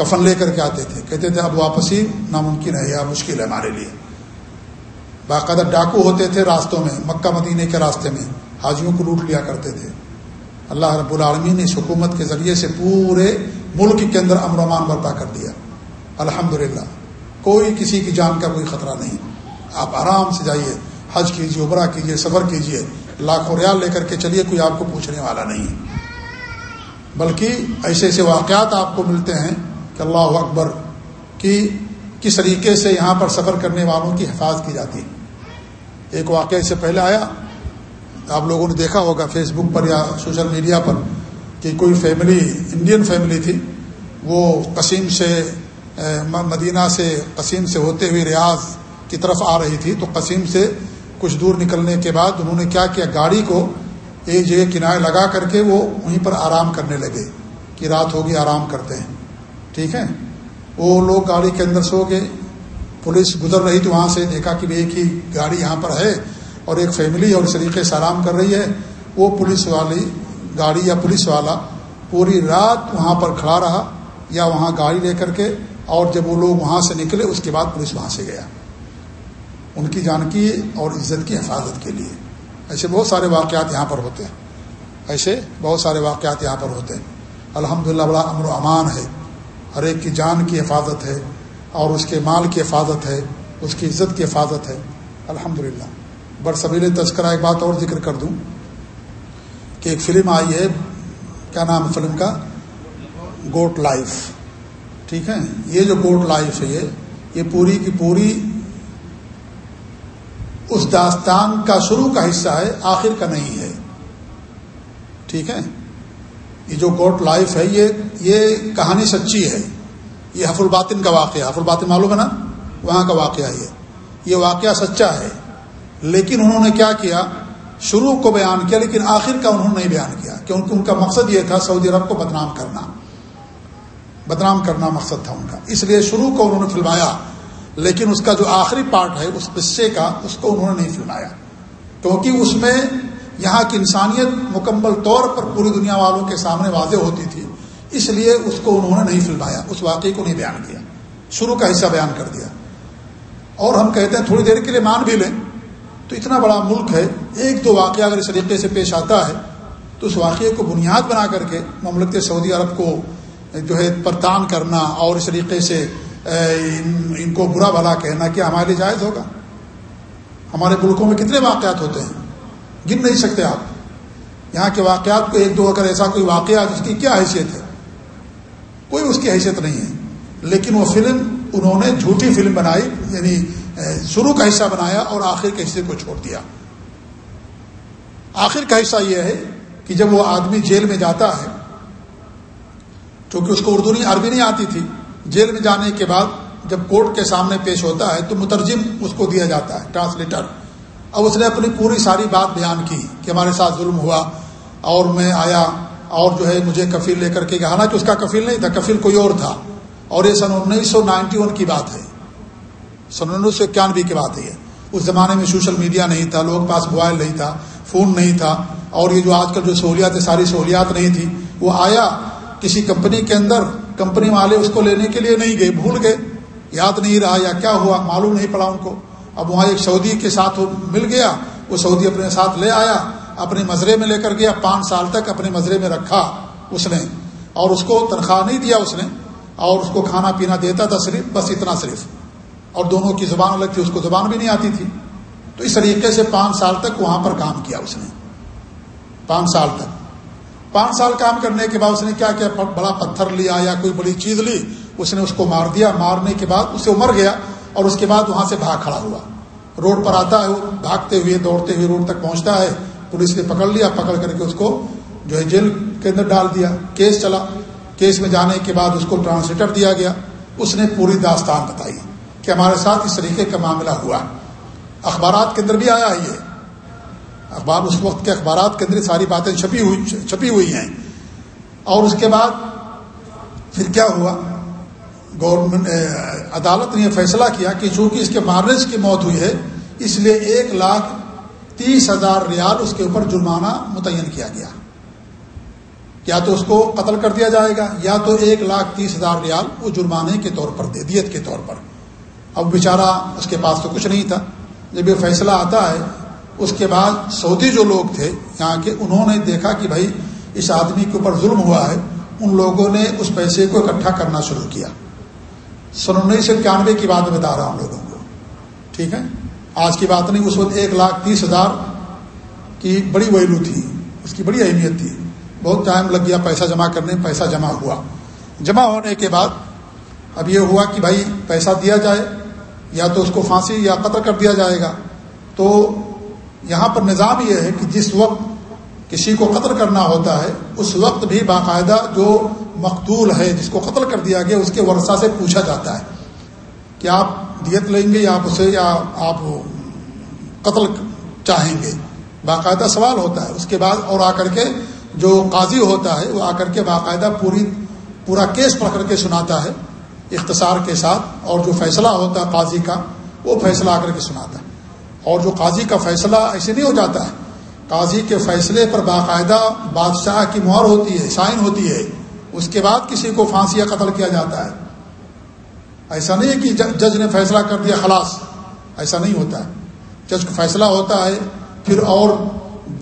کفن لے کر کے آتے تھے۔ کہتے تھے، اب واپسی ناممکن ہے یا مشکل ہے ہمارے لیے۔ باقاعدہ ڈاکو ہوتے تھے راستوں میں، مکہ مدینے کے راستے میں۔ حاجیوں کو لوٹ لیا کرتے تھے۔ اللہ رب العالمین نے اس حکومت کے ذریعے سے پورے ملک کے اندر امن و امان برپا کر دیا۔ الحمد کوئی کسی کی جان کا کوئی خطرہ نہیں۔ آپ آرام سے جائیے، حج کیجیے ابرا کیجیے صبر کیجیے۔ لاکھوں ریال لے کر کے چلیے، کوئی آپ کو پوچھنے والا نہیں۔ بلکہ ایسے ایسے واقعات آپ کو ملتے ہیں اللہ اکبر کی کس طریقے سے یہاں پر سفر کرنے والوں کی حفاظت کی جاتی ہے۔ ایک واقعہ اس سے پہلے آیا۔ آپ لوگوں نے دیکھا ہوگا فیس بک پر یا سوشل میڈیا پر کہ کوئی فیملی، انڈین فیملی تھی۔ وہ قسیم سے مدینہ سے قسیم سے ہوتے ہوئے ریاض کی طرف آ رہی تھی۔ تو قسیم سے کچھ دور نکلنے کے بعد انہوں نے کیا کیا؟ گاڑی کو ایک جگہ کنارے لگا کر کے وہ وہیں پر آرام کرنے لگے کہ رات ہوگی، آرام کرتے ہیں۔ ٹھیک ہے؟ وہ لوگ گاڑی کے اندر سو گئے۔ پولیس گزر رہی تھی وہاں سے دیکھا کہ ایک ہی گاڑی یہاں پر ہے اور ایک فیملی اور اس طریقے سے آرام کر رہی ہے۔ وہ پولیس والی گاڑی یا پولیس والا پوری رات وہاں پر کھڑا رہا یا وہاں گاڑی لے کر کے اور جب وہ لوگ وہاں سے نکلے اس کے بعد پولیس وہاں سے گیا۔ ان کی جان کی اور عزت کی حفاظت کے لیے۔ ایسے بہت سارے واقعات یہاں پر ہوتے ہیں۔ ایسے بہت سارے واقعات یہاں پر ہوتے ہیں۔ الحمد بڑا امن و امان ہے۔ ہر ایک کی جان کی حفاظت ہے اور اس کے مال کی حفاظت ہے، اس کی عزت کی حفاظت ہے۔ الحمد للہ برصبیل تذکرہ ایک بات اور ذکر کر دوں کہ ایک فلم آئی ہے، کیا نام ہے فلم کا؟ Goat life. ٹھیک ہے؟ یہ جو گوٹ لائف ہے، یہ یہ پوری کی پوری اس داستان کا شروع کا حصہ ہے، آخر کا نہیں ہے۔ ٹھیک ہے؟ یہ جو گوٹ لائف ہے، یہ یہ کہانی سچی ہے۔ یہ حف الباطن کا واقعہ حف الباطن معلوم ہے نا؟ وہاں کا واقعہ یہ۔ یہ واقعہ سچا ہے۔ لیکن انہوں نے کیا کیا؟ شروع کو بیان کیا، لیکن آخر کا انہوں نے نہیں بیان کیا، کیونکہ ان کا مقصد یہ تھا سعودی عرب کو بدنام کرنا۔ بدنام کرنا مقصد تھا ان کا۔ اس لیے شروع کو انہوں نے فلمایا، لیکن اس کا جو آخری پارٹ ہے، اس قصے کا، اس کو انہوں نے نہیں فلمایا۔ کیونکہ اس میں یہاں کی انسانیت مکمل طور پر پوری دنیا والوں کے سامنے واضح ہوتی تھی، اس لیے اس کو انہوں نے نہیں فلمایا اس واقعے کو نہیں بیان کیا۔ شروع کا حصہ بیان کر دیا۔ اور ہم کہتے ہیں تھوڑی دیر کے لیے مان بھی لیں۔ تو اتنا بڑا ملک ہے، ایک دو واقعہ اگر اس طریقے سے پیش آتا ہے، تو اس واقعے کو بنیاد بنا کر کے مملکت سعودی عرب کو جو ہے پرتان کرنا اور اس طریقے سے ان کو برا بھلا کہنا کیا ہمارے لیے جائز ہوگا۔ ہمارے ملکوں میں کتنے واقعات ہوتے ہیں؟ گن نہیں سکتے آپ۔ یہاں کے واقعات کو ایک دو اگر ایسا کوئی واقعہ جس کی کیا حیثیت ہے؟ کوئی اس کی حیثیت نہیں ہے۔ لیکن وہ فلم، انہوں نے جھوٹی فلم بنائی یعنی شروع کا حصہ بنایا اور آخر کے حصے کو چھوڑ دیا۔ آخر کا حصہ یہ ہے کہ جب وہ آدمی جیل میں جاتا ہے، کیونکہ اس کو اردو نہیں، عربی نہیں آتی تھی، جیل میں جانے کے بعد جب کورٹ کے سامنے پیش ہوتا ہے تو مترجم اس کو دیا جاتا ہے، ٹرانسلیٹر۔ اب اس نے اپنی پوری ساری بات بیان کی کہ ہمارے ساتھ ظلم ہوا اور میں آیا اور جو ہے مجھے کفیل لے کر کے حالانکہ اس کا کفیل نہیں تھا، کفیل کوئی اور تھا۔ اور یہ سن انیس سو نائنٹی ون کی بات ہے۔ سن انیس سو اکیانوے کی بات ہے اس زمانے میں سوشل میڈیا نہیں تھا لوگوں کے پاس موبائل نہیں تھا، فون نہیں تھا۔ اور یہ جو آج کل جو سہولیات ہے ساری سہولیات نہیں تھی۔ وہ آیا کسی کمپنی کے اندر، کمپنی والے اس کو لینے کے لیے نہیں گئے، بھول گئے۔ یاد نہیں رہا یا کیا ہوا، معلوم نہیں پڑا ان کو۔ اب وہاں ایک سعودی کے ساتھ مل گیا، وہ سعودی اپنے ساتھ لے آیا، اپنے مزرے میں لے کر گیا، پانچ سال تک اپنے مزرے میں رکھا اس نے، اور اس کو تنخواہ نہیں دیا اس نے، اور اس کو کھانا پینا دیتا تھا صرف، بس اتنا صرف، اور دونوں کی زبان الگ تھی، اس کو زبان بھی نہیں آتی تھی۔ تو اس طریقے سے پانچ سال تک وہاں پر کام کیا اس نے۔ پانچ سال تک۔ پانچ سال کام کرنے کے بعد اس نے کیا کیا؟ بڑا پتھر لیا یا کوئی بڑی چیز لی، اس نے اس کو مار دیا، مارنے کے بعد اسے مر گیا۔ اور اس کے بعد وہاں سے بھاگ کھڑا ہوا۔ روڈ پر آتا ہے، بھاگتے ہوئے، دوڑتے ہوئے روڈ تک پہنچتا ہے۔ پولیس نے پکڑ لیا، پکڑ کر کے اس کو جو ہے جیل کے اندر ڈال دیا۔ کیس چلا۔ کیس میں جانے کے بعد اس کو ٹرانسلیٹر دیا گیا۔ اس نے پوری داستان بتائی کہ ہمارے ساتھ اس طریقے کا معاملہ ہوا۔ اخبارات کے اندر بھی آیا ہے یہ۔ اخبار، اس وقت کے اخبارات کے اندر ساری باتیں چھپی ہوئی چھپی ہوئی ہیں۔ اور اس کے بعد پھر کیا ہوا؟ گورنمنٹ eh, عدالت نے یہ فیصلہ کیا کہ چونکہ اس کے مارنے کی موت ہوئی ہے، اس لیے ایک لاکھ تیس ہزار ریال اس کے اوپر جرمانہ متعین کیا گیا۔ یا تو اس کو قتل کر دیا جائے گا، یا تو ایک لاکھ تیس ہزار ریال وہ جرمانے کے طور پر دے دیت کے طور پر۔ اب بیچارہ اس کے پاس تو کچھ نہیں تھا۔ جب یہ فیصلہ آتا ہے، اس کے بعد سعودی جو لوگ تھے، یہاں کے انہوں نے دیکھا کہ بھائی، اس آدمی کے اوپر ظلم ہوا ہے۔ ان لوگوں نے اس پیسے کو اکٹھا کرنا شروع کیا۔ سن انیس سو اکیانوے کی بات بتا رہا ہوں لوگوں کو۔ ٹھیک ہے؟ آج کی بات نہیں، اس وقت ایک لاکھ تیس ہزار کی بڑی ویلو تھی۔ اس کی بڑی اہمیت تھی۔ بہت ٹائم لگ گیا پیسہ جمع کرنے، پیسہ جمع ہوا۔ جمع ہونے کے بعد اب یہ ہوا کہ بھائی پیسہ دیا جائے، یا تو اس کو پھانسی یا قتل کر دیا جائے گا۔ تو یہاں پر نظام یہ ہے کہ جس وقت کسی کو قتل کرنا ہوتا ہے، اس وقت بھی باقاعدہ جو مقتول ہے، جس کو قتل کر دیا گیا، اس کے ورثہ سے پوچھا جاتا ہے کہ آپ دیت لیں گے یا آپ اسے، یا آپ قتل چاہیں گے؟ باقاعدہ سوال ہوتا ہے۔ اس کے بعد اور آ کر کے جو قاضی ہوتا ہے، وہ آ کر کے باقاعدہ پوری، پورا کیس پڑھ کر کے سناتا ہے، اختصار کے ساتھ۔ اور جو فیصلہ ہوتا ہے قاضی کا، وہ فیصلہ آ کر کے سناتا ہے۔ اور جو قاضی کا فیصلہ ایسے نہیں ہو جاتا ہے۔ قاضی کے فیصلے پر باقاعدہ بادشاہ کی مہر ہوتی ہے، سائن ہوتی ہے۔ اس کے بعد کسی کو پھانسی یا قتل کیا جاتا ہے۔ ایسا نہیں ہے کہ جج نے فیصلہ کر دیا، خلاص، ایسا نہیں ہوتا ہے۔ جج کا فیصلہ ہوتا ہے، پھر اور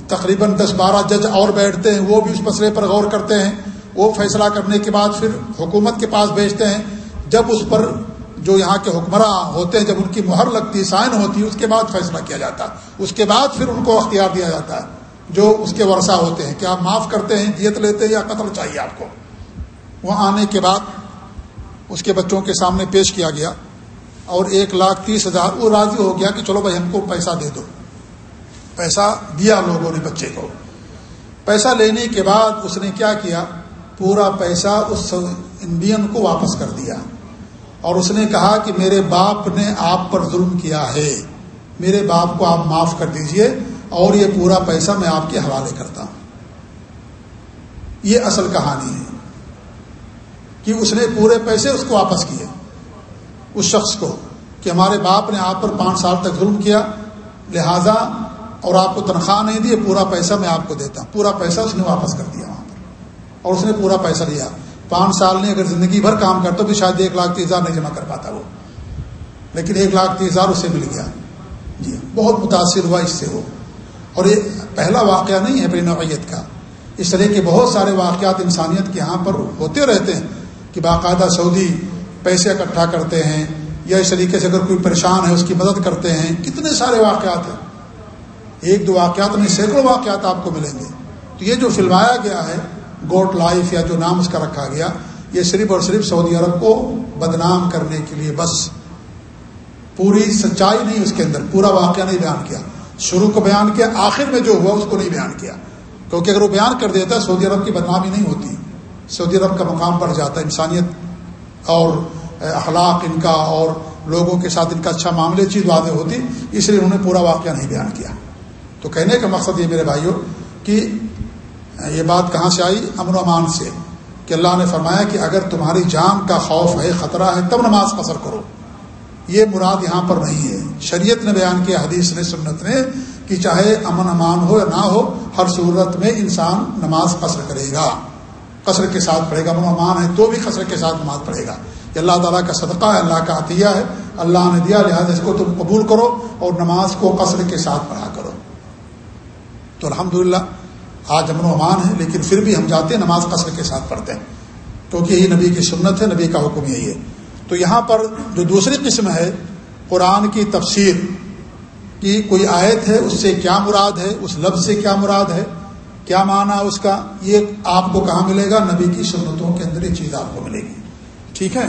تقریباً دس بارہ جج اور بیٹھتے ہیں، وہ بھی اس مسئلے پر غور کرتے ہیں۔ وہ فیصلہ کرنے کے بعد پھر حکومت کے پاس بھیجتے ہیں۔ جب اس پر جو یہاں کے حکمراں ہوتے ہیں، جب ان کی مہر لگتی، سائن ہوتی ہے اس کے بعد فیصلہ کیا جاتا۔ ہے اس کے بعد پھر ان کو اختیار دیا جاتا ہے، جو اس کے ورثہ ہوتے ہیں۔ کیا آپ معاف کرتے ہیں دیت لیتے ہیں یا قتل چاہیے آپ کو؟ وہاں آنے کے بعد اس کے بچوں کے سامنے پیش کیا گیا اور ایک لاکھ تیس ہزار وہ راضی ہو گیا کہ چلو بھائی ہم کو پیسہ دے دو۔ پیسہ دیا لوگوں نے بچے کو۔ پیسہ لینے کے بعد اس نے کیا کیا؟ پورا پیسہ اس انڈین کو واپس کر دیا۔ اور اس نے کہا کہ میرے باپ نے آپ پر ظلم کیا ہے۔ میرے باپ کو آپ معاف کر دیجیے اور یہ پورا پیسہ میں آپ کے حوالے کرتا ہوں۔ یہ اصل کہانی ہے۔ کہ اس نے پورے پیسے اس کو واپس کیے اس شخص کو کہ ہمارے باپ نے آپ پر پانچ سال تک ظلم کیا، لہذا اور آپ کو تنخواہ نہیں دی، پورا پیسہ میں آپ کو دیتا ہوں پورا پیسہ اس نے واپس کر دیا وہاں پر اور اس نے پورا پیسہ لیا۔ پانچ سال نے اگر زندگی بھر کام کرتا تو شاید ایک لاکھ تیس ہزار نہیں جمع کر پاتا وہ۔ لیکن ایک لاکھ تیس ہزار اسے مل گیا۔ جی بہت متاثر ہوا اس سے وہ۔ اور یہ پہلا واقعہ نہیں ہے اپنی نوعیت کا۔ اس طرح کے بہت سارے واقعات انسانیت کے یہاں پر ہوتے رہتے ہیں۔ کہ باقاعدہ سعودی پیسے اکٹھا کرتے ہیں یا اس طریقے سے اگر کوئی پریشان ہے اس کی مدد کرتے ہیں، کتنے سارے واقعات ہیں۔ ایک دو واقعات نہیں، سینکڑوں واقعات آپ کو ملیں گے۔ تو یہ جو فلمایا گیا ہے، گوٹ لائف یا جو نام اس کا رکھا گیا، یہ صرف اور صرف سعودی عرب کو بدنام کرنے کے لیے بس۔ پوری سچائی نہیں اس کے اندر، پورا واقعہ نہیں بیان کیا۔ شروع کو بیان کیا، آخر میں جو ہوا اس کو نہیں بیان کیا۔ کیونکہ اگر وہ بیان کر دیتا، سعودی عرب کی بدنامی نہیں ہوتی۔ سعودی عرب کا مقام بڑھ جاتا ہے، انسانیت اور اخلاق ان کا اور لوگوں کے ساتھ ان کا اچھا معاملے چیز واضح ہوتی، اس لیے انہوں نے پورا واقعہ نہیں بیان کیا۔ تو کہنے کا مقصد یہ میرے بھائیوں کہ یہ بات کہاں سے آئی؟ امن و امان سے، کہ اللہ نے فرمایا کہ اگر تمہاری جان کا خوف ہے، خطرہ ہے تب نماز قصر کرو۔ یہ مراد یہاں پر نہیں ہے۔ شریعت نے بیان کیا، حدیث نے، سنت نے، کہ چاہے امن امان ہو یا نہ ہو، ہر صورت میں انسان نماز قصر کرے گا۔ قصر کے ساتھ پڑھے گا امن و امان ہے تو بھی قصر کے ساتھ نماز پڑھے گا۔ یہ اللہ تعالیٰ کا صدقہ ہے، اللہ کا عطیہ ہے۔ اللہ نے دیا، لہٰذا اس کو تم قبول کرو اور نماز کو قصر کے ساتھ پڑھا کرو۔ تو الحمدللہ، آج امن و امان ہے لیکن پھر بھی ہم جاتے ہیں نماز قصر کے ساتھ پڑھتے ہیں۔ کیونکہ یہی نبی کی سنت ہے، نبی کا حکم یہی ہے۔ تو یہاں پر جو دوسری قسم ہے، قرآن کی تفسیر کی کوئی آیت ہے، اس سے کیا مراد ہے، اس لفظ سے کیا مراد ہے؟ کیا معنی اس کا؟ یہ آپ کو کہاں ملے گا؟ نبی کی سنتوں کے اندر یہ چیز آپ کو ملے گی۔ ٹھیک ہے؟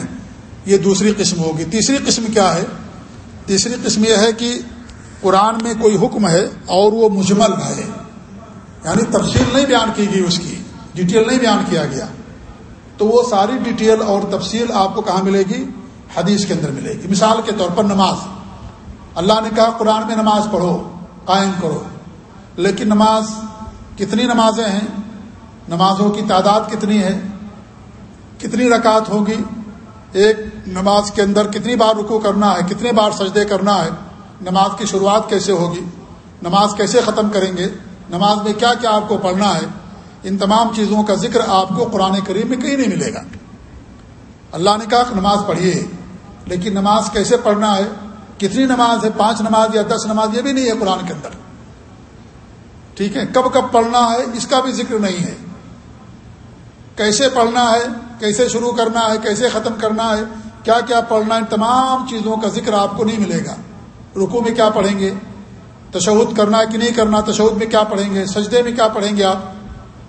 یہ دوسری قسم ہوگی۔ تیسری قسم کیا ہے؟ تیسری قسم یہ ہے کہ قرآن میں کوئی حکم ہے اور وہ مجمل ہے۔ یعنی تفصیل نہیں بیان کی گئی اس کی، ڈیٹیل نہیں بیان کیا گیا۔ تو وہ ساری ڈیٹیل اور تفصیل آپ کو کہاں ملے گی؟ حدیث کے اندر ملے گی۔ مثال کے طور پر نماز۔ اللہ نے کہا قرآن میں نماز پڑھو، قائم کرو، لیکن نماز کتنی نمازیں ہیں؟ نمازوں کی تعداد کتنی ہے؟ کتنی رکعت ہوگی؟ ایک نماز کے اندر کتنی بار رکو کرنا ہے؟ کتنے بار سجدے کرنا ہے؟ نماز کی شروعات کیسے ہوگی؟ نماز کیسے ختم کریں گے؟ نماز میں کیا کیا آپ کو پڑھنا ہے؟ ان تمام چیزوں کا ذکر آپ کو قرآن کریم میں کہیں نہیں ملے گا۔ اللہ نے کہا کہ نماز پڑھیے، لیکن نماز کیسے پڑھنا ہے؟ کتنی نماز ہے؟ پانچ نماز یا دس نماز یہ بھی نہیں ہے قرآن کے اندر۔ ٹھیک ہے؟ کب کب پڑھنا ہے؟ اس کا بھی ذکر نہیں ہے۔ کیسے پڑھنا ہے؟ کیسے شروع کرنا ہے؟ کیسے ختم کرنا ہے؟ کیا کیا پڑھنا ہے؟ ان تمام چیزوں کا ذکر آپ کو نہیں ملے گا۔ رکو میں کیا پڑھیں گے؟ تشہد کرنا ہے کہ نہیں کرنا؟ تشہد میں کیا پڑھیں گے؟ سجدے میں کیا پڑھیں گے آپ؟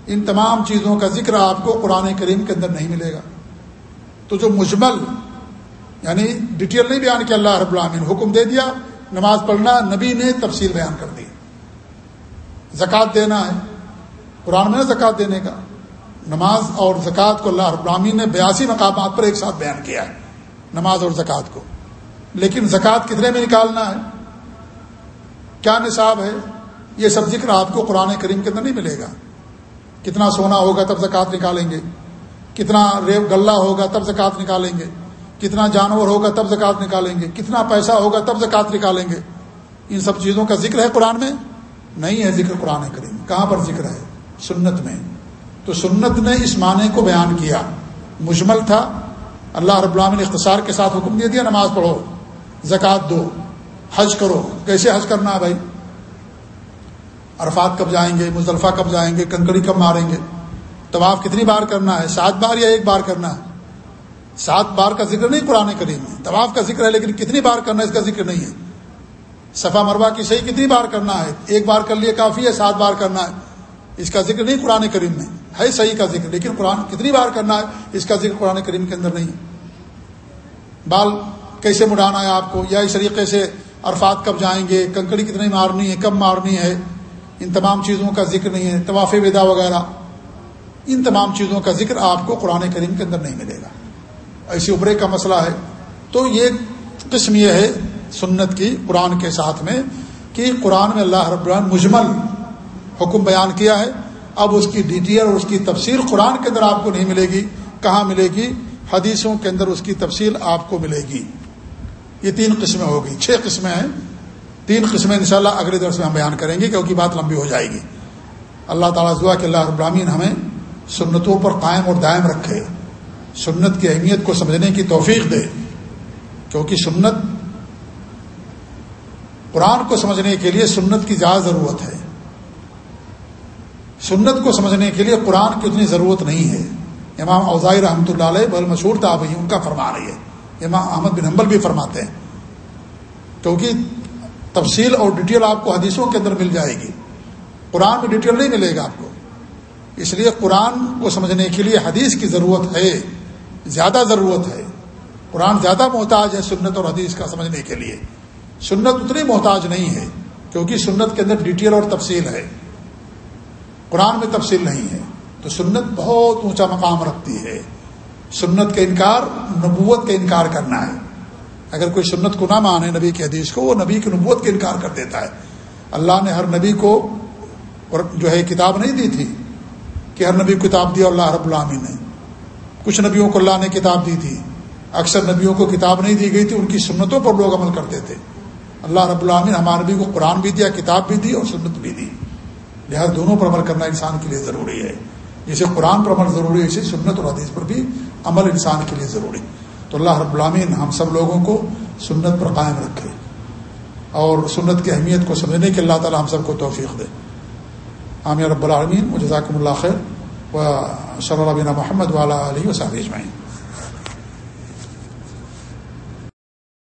ان تمام چیزوں کا ذکر آپ کو قرآن کریم کے اندر نہیں ملے گا۔ تو جو مجمل یعنی ڈیٹیل نہیں بیان کیا، اللہ رب العامن حکم دے دیا، نماز پڑھنا، نبی نے تفصیل بیان کر دی۔ زکوٰۃ دینا ہے۔ قرآن میں زکوٰۃ دینے کا۔ نماز اور زکوٰۃ کو اللہ رب نے بیاسی مقامات پر ایک ساتھ بیان کیا ہے۔ نماز اور زکوٰۃ کو۔ لیکن زکوٰۃ کتنے میں نکالنا ہے؟ کیا نصاب ہے؟ یہ سب ذکر آپ کو قرآن کریم کے اندر نہیں ملے گا۔ کتنا سونا ہوگا تب زکوٰۃ نکالیں گے۔ کتنا ریو گلہ ہوگا تب زکوٰۃ نکالیں گے۔ کتنا جانور ہوگا تب زکوٰۃ نکالیں گے۔ کتنا پیسہ ہوگا تب زکوٰۃ نکالیں گے۔ ان سب چیزوں کا ذکر ہے قرآن میں۔ نہیں ہے ذکر قرآن کریم۔ کہاں پر ذکر ہے؟ سنت میں۔ تو سنت نے اس معنی کو بیان کیا۔ مجمل تھا۔ اللہ رب العالمین نے اختصار کے ساتھ حکم دے دیا، نماز پڑھو، زکوٰۃ دو، حج کرو۔ کیسے حج کرنا ہے بھائی؟ عرفات کب جائیں گے؟ مزدلفہ کب جائیں گے؟ کنکڑی کب ماریں گے؟ طواف کتنی بار کرنا ہے؟ سات بار یا ایک بار کرنا ہے؟ سات بار کا ذکر نہیں قرآن کریم میں۔ طواف کا ذکر ہے لیکن کتنی بار کرنا ہے اس کا ذکر نہیں ہے۔ صفا مروا کی صحیح کتنی بار کرنا ہے؟ ایک بار کر لیے کافی ہے، سات بار کرنا ہے۔ اس کا ذکر نہیں قرآن کریم میں۔ ہے صحیح کا ذکر، لیکن قرآن کتنی بار کرنا ہے، اس کا ذکر قرآن کریم کے اندر نہیں۔ بال، کیسے مڑانا ہے آپ کو؟ یا اس طریقے سے عرفات کب جائیں گے؟ کنکڑی کتنی مارنی ہے، کب مارنی ہے؟ ان تمام چیزوں کا ذکر نہیں ہے۔ طواف ودا وغیرہ۔ ان تمام چیزوں کا ذکر آپ کو قرآن کریم کے اندر نہیں ملے گا۔ ایسی عمرے کا مسئلہ ہے۔ تو یہ قسم یہ ہے سنت کی، قرآن کے ساتھ میں، کہ قرآن میں اللہ رب العالمین مجمل حکم بیان کیا ہے۔ اب اس کی ڈیٹیل اور اس کی تفصیل قرآن کے اندر آپ کو نہیں ملے گی۔ کہاں ملے گی؟ حدیثوں کے اندر اس کی تفصیل آپ کو ملے گی۔ یہ تین قسمیں ہوگی چھ قسمیں ہیں۔ تین قسمیں انشاءاللہ اگلے درس میں ہم بیان کریں گے، کیونکہ بات لمبی ہو جائے گی۔ اللہ تعالیٰ دعا کہ اللہ ابراہین ہمیں سنتوں پر قائم اور دائم رکھے۔ سنت کی اہمیت کو سمجھنے کی توفیق دے۔ کیونکہ سنت قرآن کو سمجھنے کے لیے سنت کی زیادہ ضرورت ہے۔ سنت کو سمجھنے کے لیے قرآن کی اتنی ضرورت نہیں ہے۔ امام اوزائی رحمۃ اللہ علیہ بل مشہور تابعی ان کا فرما رہی ہے امام احمد بن حنبل بھی فرماتے ہیں۔ کیونکہ تفصیل اور ڈیٹیل آپ کو حدیثوں کے اندر مل جائے گی۔ قرآن میں ڈیٹیل نہیں ملے گا آپ کو۔ اس لیے قرآن کو سمجھنے کے لیے حدیث کی ضرورت ہے۔ زیادہ ضرورت ہے۔ قرآن زیادہ محتاج ہے سنت اور حدیث کا سمجھنے کے لیے۔ سنت اتنی محتاج نہیں ہے کیونکہ سنت کے اندر ڈیٹیل اور تفصیل ہے۔ قرآن میں تفصیل نہیں ہے۔ تو سنت بہت اونچا مقام رکھتی ہے۔ سنت کا انکار نبوت کا انکار کرنا ہے۔ اگر کوئی سنت کو نہ مانے نبی کی حدیث کو، وہ نبی کی نبوت کا انکار کر دیتا ہے۔ اللہ نے ہر نبی کو جو ہے کتاب نہیں دی تھی کہ ہر نبی کو کتاب دی اللہ رب العامی نے۔ کچھ نبیوں کو اللہ نے کتاب دی تھی۔ اکثر نبیوں کو کتاب نہیں دی گئی تھی، ان کی سنتوں پر لوگ عمل کرتے تھے۔ اللہ رب العامن ہمارے نبی کو قرآن بھی دیا، کتاب بھی دی اور سنت بھی دی۔ لہٰذا دونوں پر عمل کرنا انسان کے لیے ضروری ہے۔ جیسے قرآن پر عمل ضروری ہے اسی سنت اور حدیث پر بھی عمل انسان کے لیے ضروری۔ تو اللہ رب العامین ہم سب لوگوں کو سنت پر قائم رکھے۔ اور سنت کی اہمیت کو سمجھنے کے اللہ تعالیٰ ہم سب کو توفیق دے۔ عامر رب العالمین۔ و جزاکم اللہ خیر۔ و صلی اللہ محمد والا علیہ و اجمعین۔